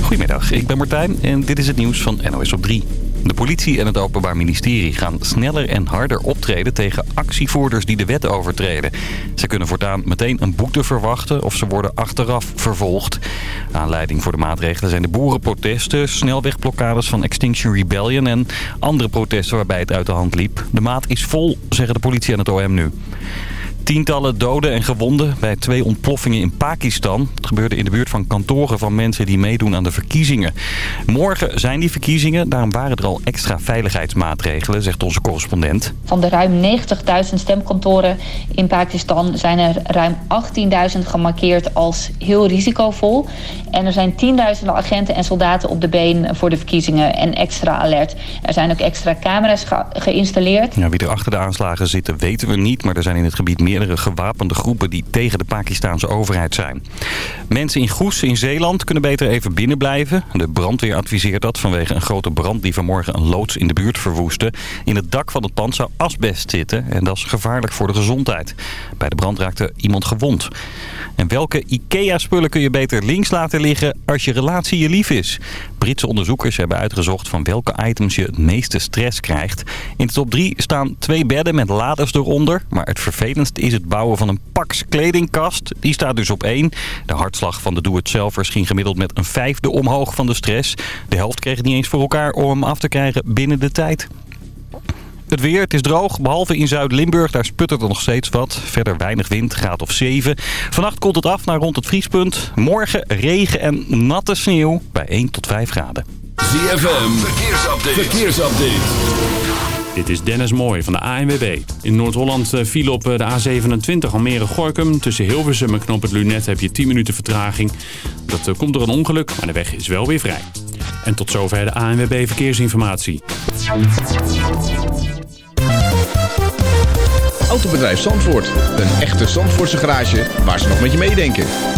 Goedemiddag, ik ben Martijn en dit is het nieuws van NOS op 3. De politie en het Openbaar Ministerie gaan sneller en harder optreden tegen actievoerders die de wet overtreden. Ze kunnen voortaan meteen een boete verwachten of ze worden achteraf vervolgd. Aanleiding voor de maatregelen zijn de boerenprotesten, snelwegblokkades van Extinction Rebellion en andere protesten waarbij het uit de hand liep. De maat is vol, zeggen de politie en het OM nu. Tientallen doden en gewonden bij twee ontploffingen in Pakistan. Het gebeurde in de buurt van kantoren van mensen die meedoen aan de verkiezingen. Morgen zijn die verkiezingen, daarom waren er al extra veiligheidsmaatregelen, zegt onze correspondent. Van de ruim 90.000 stemkantoren in Pakistan zijn er ruim 18.000 gemarkeerd als heel risicovol. En er zijn tienduizenden agenten en soldaten op de been voor de verkiezingen en extra alert. Er zijn ook extra camera's geïnstalleerd. Ja, wie er achter de aanslagen zitten weten we niet, maar er zijn in het gebied meer meerdere gewapende groepen die tegen de Pakistanse overheid zijn. Mensen in Goes in Zeeland kunnen beter even binnen blijven. De brandweer adviseert dat vanwege een grote brand die vanmorgen een loods in de buurt verwoestte. In het dak van het pand zou asbest zitten en dat is gevaarlijk voor de gezondheid. Bij de brand raakte iemand gewond. En welke IKEA-spullen kun je beter links laten liggen als je relatie je lief is? Britse onderzoekers hebben uitgezocht van welke items je het meeste stress krijgt. In de top 3 staan twee bedden met laders eronder. Maar het vervelendst is het bouwen van een Pax kledingkast. Die staat dus op 1. De hartslag van de doe-het-zelvers ging gemiddeld met een vijfde omhoog van de stress. De helft kreeg het niet eens voor elkaar om hem af te krijgen binnen de tijd. Het weer, het is droog, behalve in Zuid-Limburg. Daar sputtert er nog steeds wat. Verder weinig wind, graad of 7. Vannacht komt het af naar rond het vriespunt. Morgen regen en natte sneeuw bij 1 tot 5 graden. ZFM, verkeersupdate. verkeersupdate. Dit is Dennis Mooij van de ANWB. In Noord-Holland eh, viel op eh, de A27 Almere-Gorkum. Tussen Hilversum en Knop het Lunet heb je 10 minuten vertraging. Dat eh, komt door een ongeluk, maar de weg is wel weer vrij. En tot zover de ANWB Verkeersinformatie. Autobedrijf Zandvoort. Een echte Zandvoortse garage waar ze nog met je meedenken.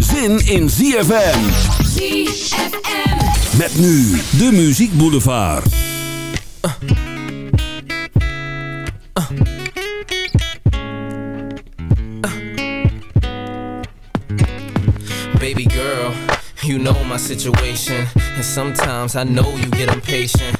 zin in ZFM. ZFM. Met nu de Muziek Boulevard. Baby girl, you know my situation. And sometimes I know you get impatient.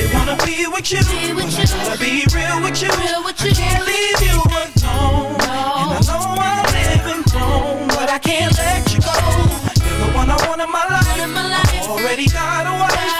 I really wanna be with you. Be with you. Wanna be real with you. Real with I can't leave you alone. And I know I'm living wrong, but I can't let you go. You're the one I want in my life. In my life. Already got a wife.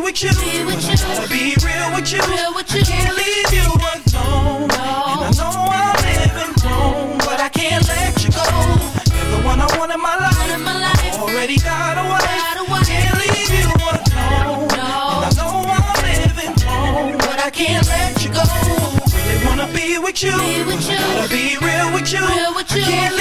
wanna with you, Be with but you. I gotta be real with you. Real with I can't leave you alone. And I know I'm living wrong, but I can't let you go. You're the one I want in my life. in my life. Already got a wife. Got a wife. Can't leave you alone. No. And I know I'm living wrong, but I can't let you go. Really wanna be with you, Be with but I you. gotta be real with you. Real with you. I can't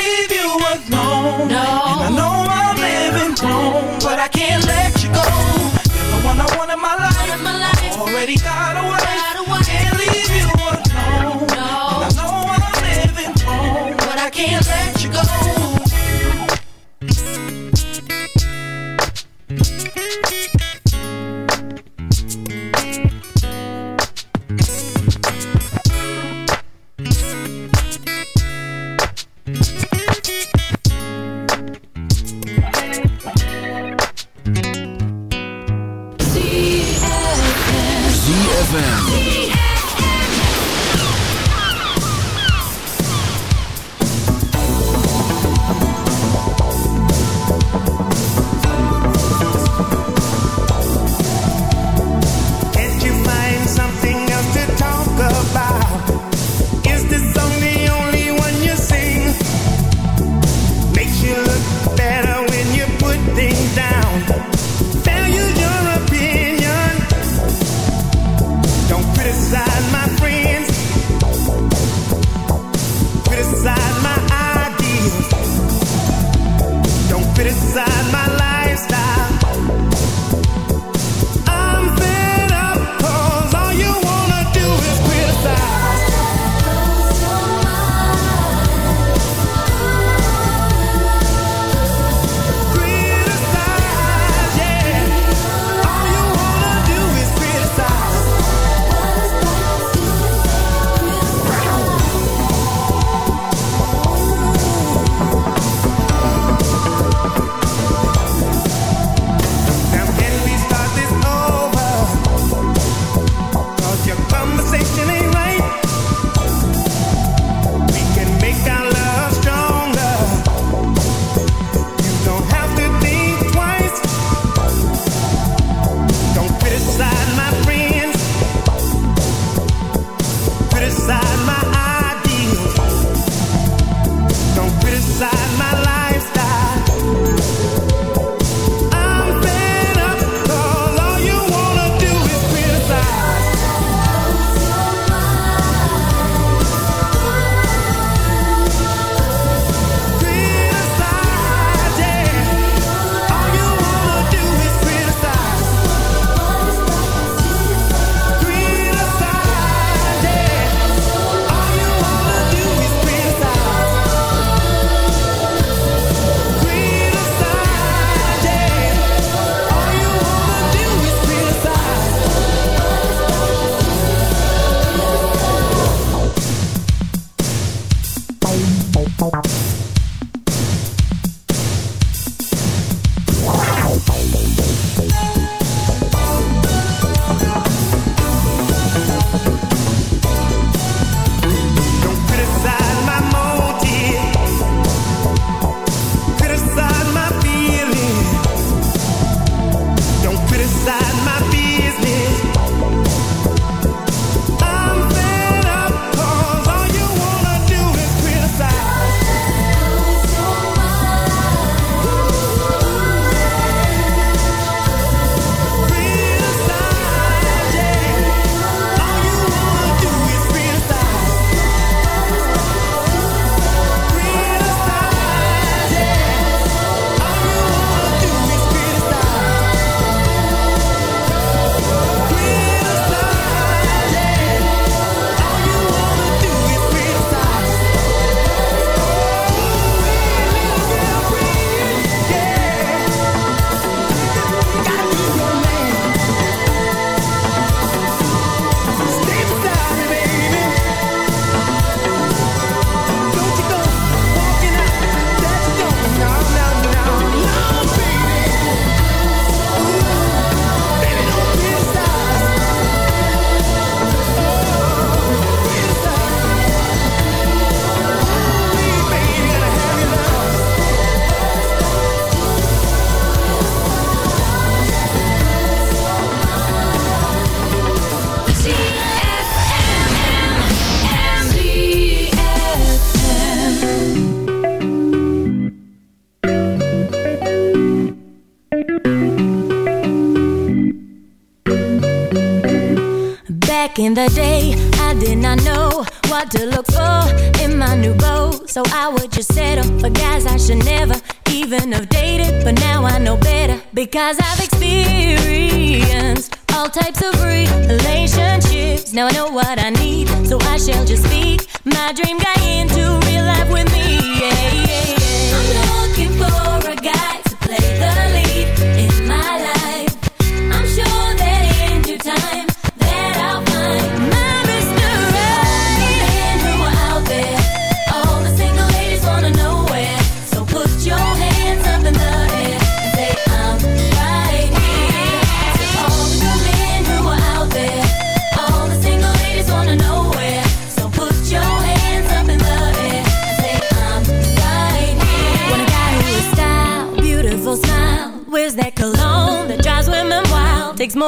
Cause I've experienced all types of relationships. Now I know what I need, so I shall just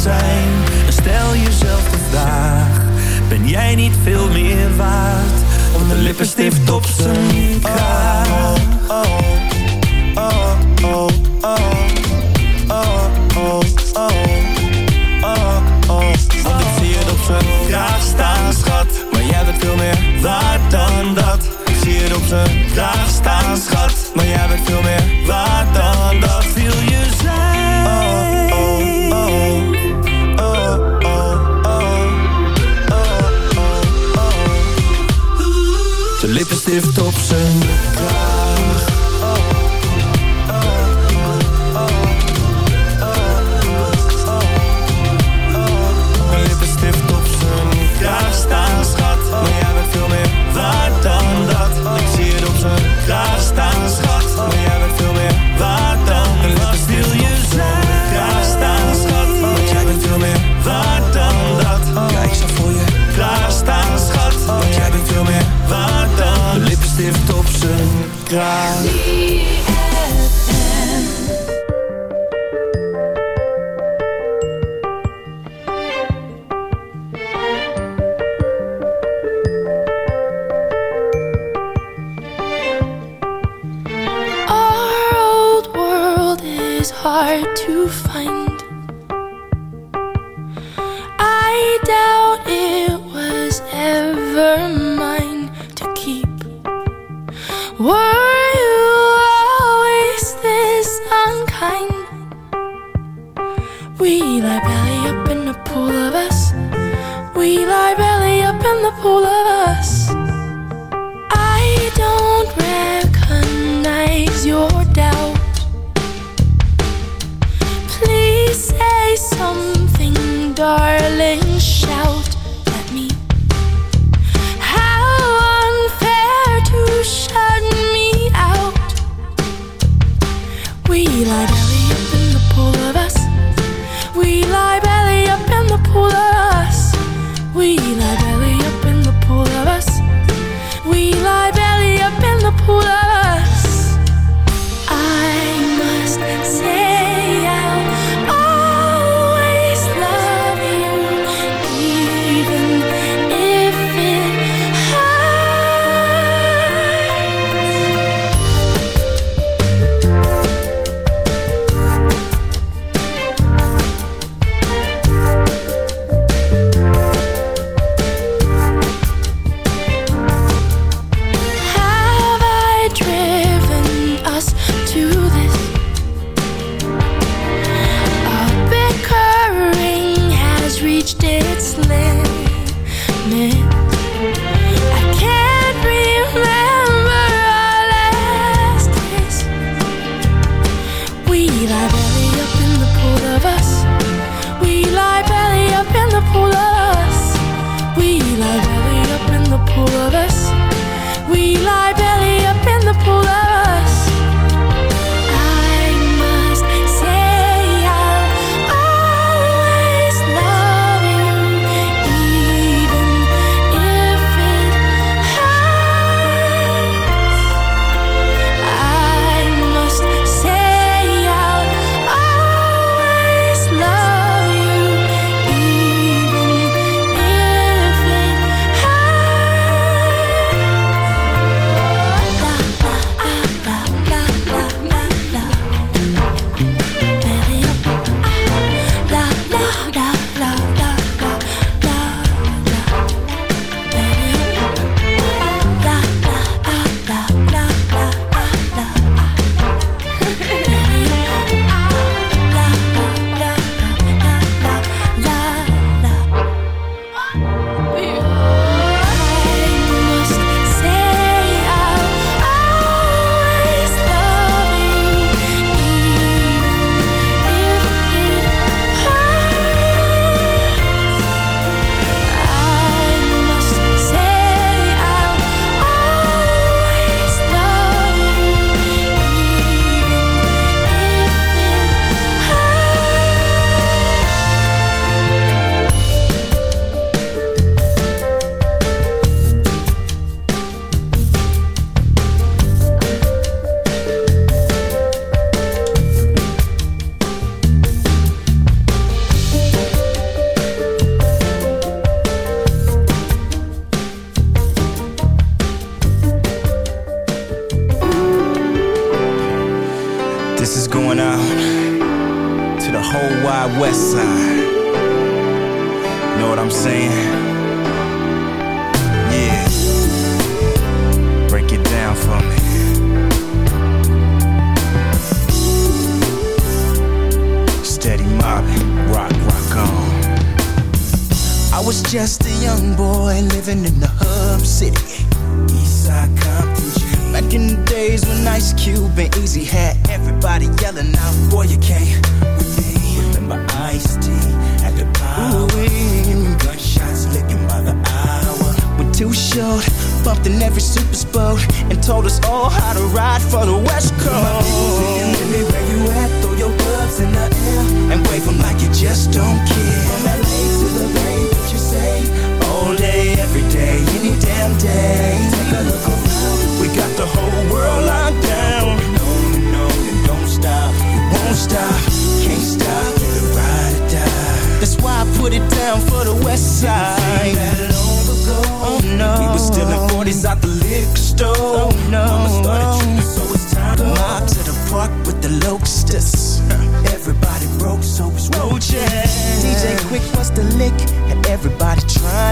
stel jezelf de vraag: ben jij niet veel meer waard? Om de lippen stift op zijn kraag. Oh, oh, oh, oh, Want ik zie het op zijn kraag staan, schat. Maar jij bent veel meer waard dan dat. Ik zie het op zijn kraag staan, schat. de lippenstift op zijn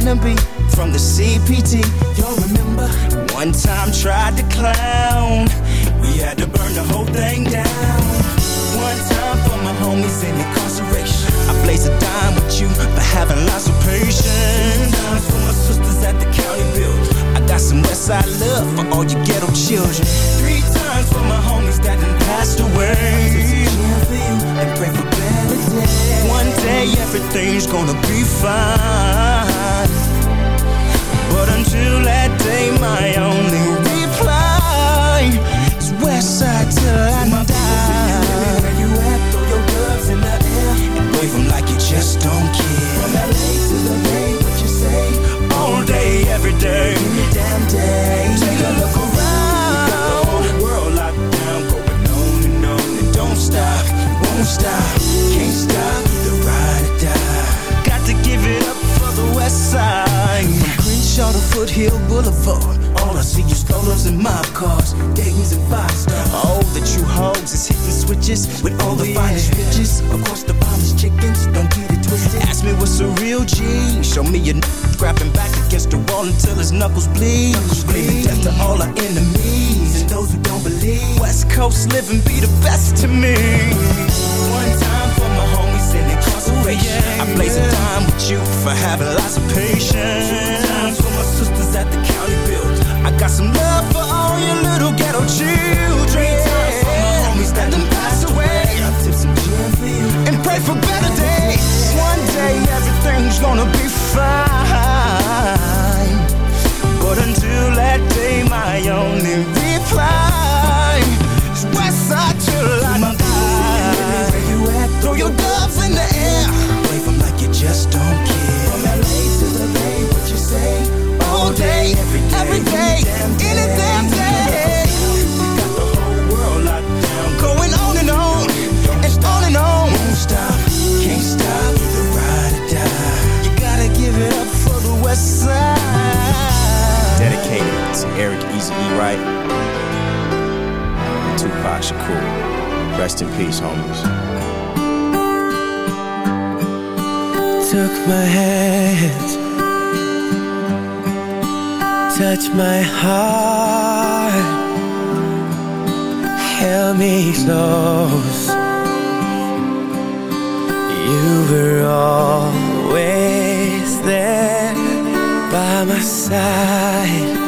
to be from the CPT. Y'all remember? One time tried to clown. We had to burn the whole thing down. One time for my homies in incarceration. I blaze a dime with you for having lots of patience. Times for my sisters at the county build. I got some Westside love for all you ghetto children. Three times for my homies that done passed away. And pray for better days. One day everything's gonna be fine. Till I die. Foothill Boulevard. All I see is strollers and mob cars, Dayton's and five stars. All the true hoes is hitting switches with all the finest bitches. Of course, the finest chickens, don't get it twisted. Ask me what's a real G. Show me a n- grabbing back against the wall until his knuckles bleed. Screaming death to all our enemies and those who don't believe. West Coast living be the best to me. One incarceration. I blaze a time with you for having lots of patience. Two times for my sisters at the county build. I got some love for all your little ghetto children. Three times for my homies that done passed away. I tip some gin for you and pray for better days. One day everything's gonna be fine. But until that day, my only reply Eric Easy E. Wright and Tupac Shakur. Rest in peace, homies. took my hand, touched my heart, held me close. You were always there by my side,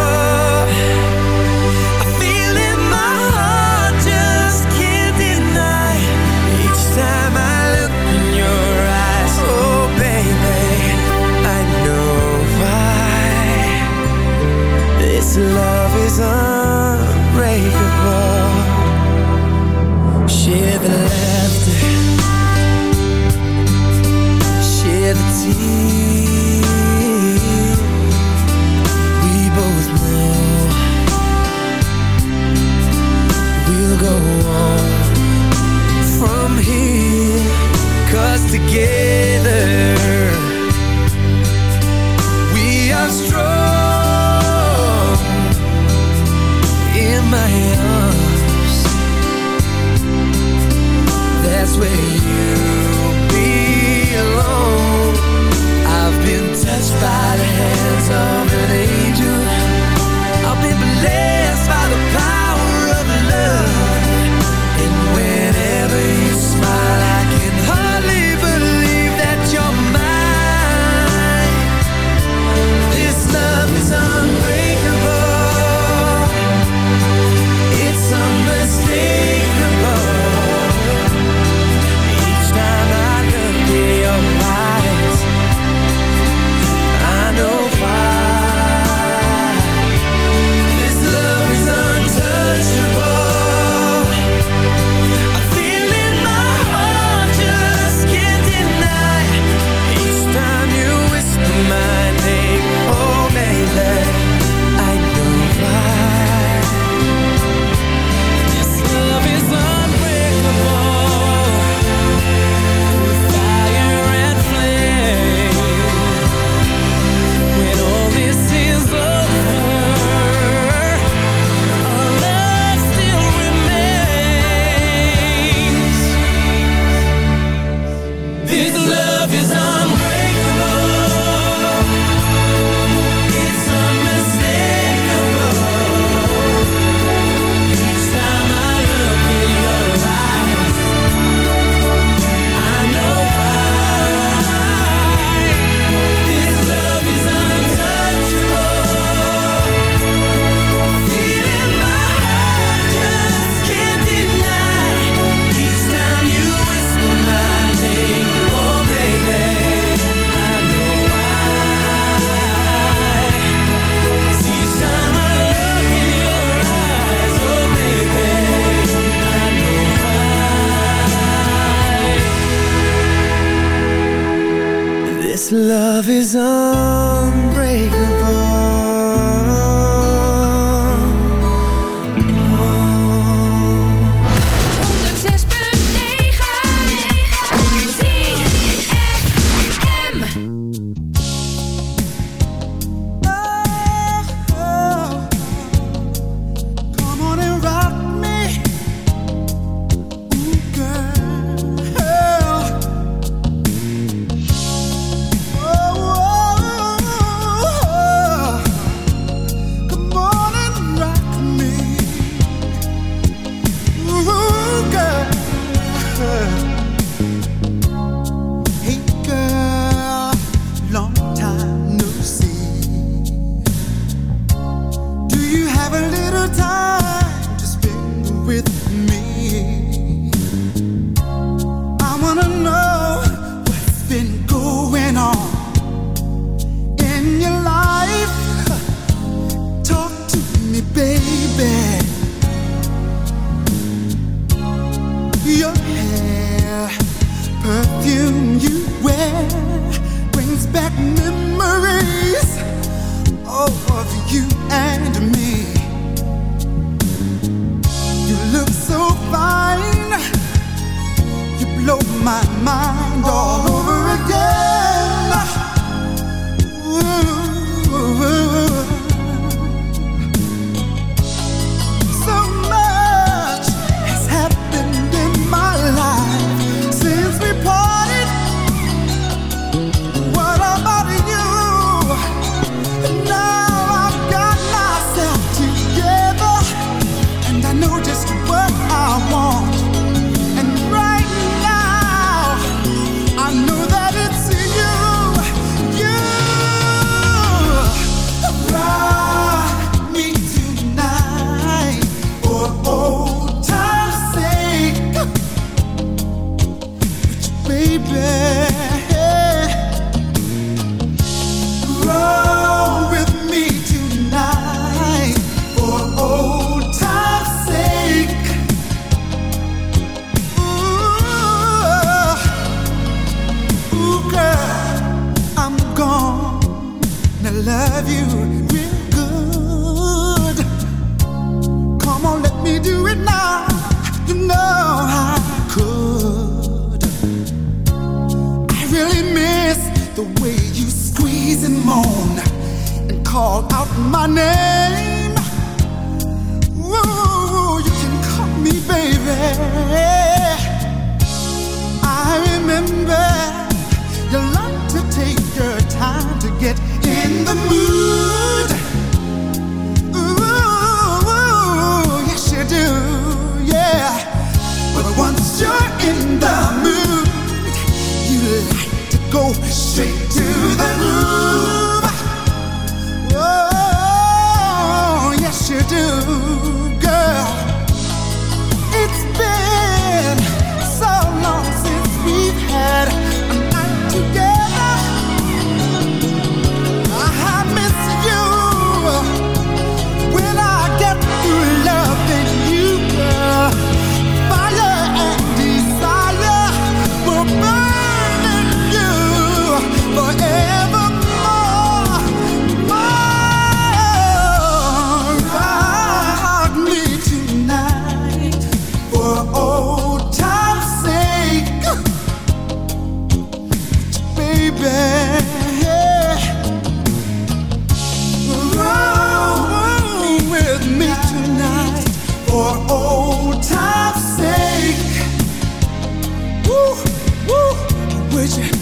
This love is unbreakable. Share the laughter, share the tears. We both know we'll go on from together we are strong. place where you. Belong I've been touched by the hands of an angel. 回去。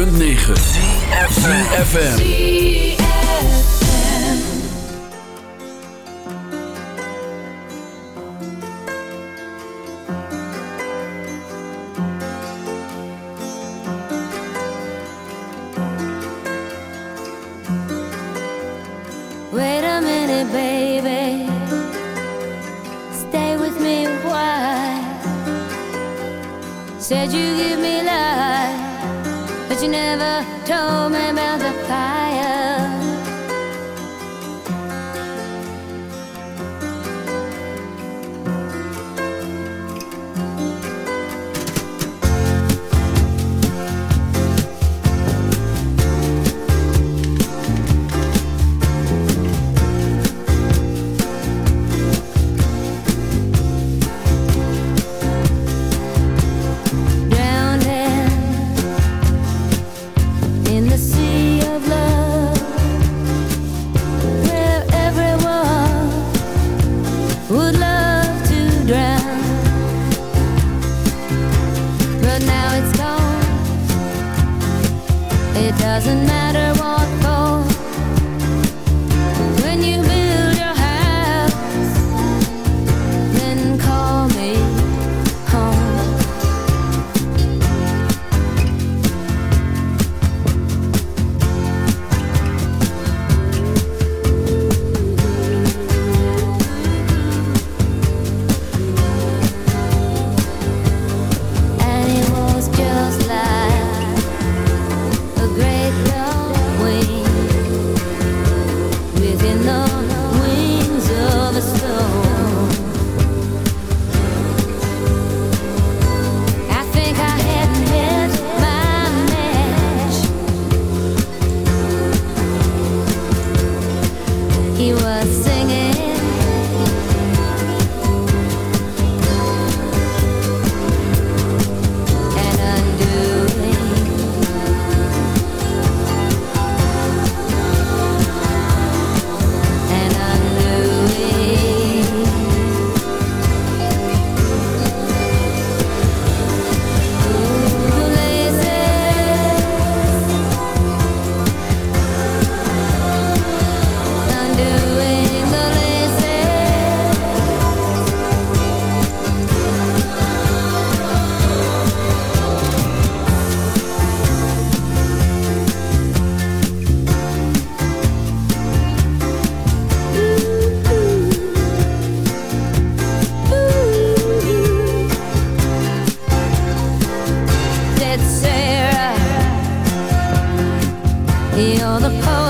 106.9 doesn't matter You're the poet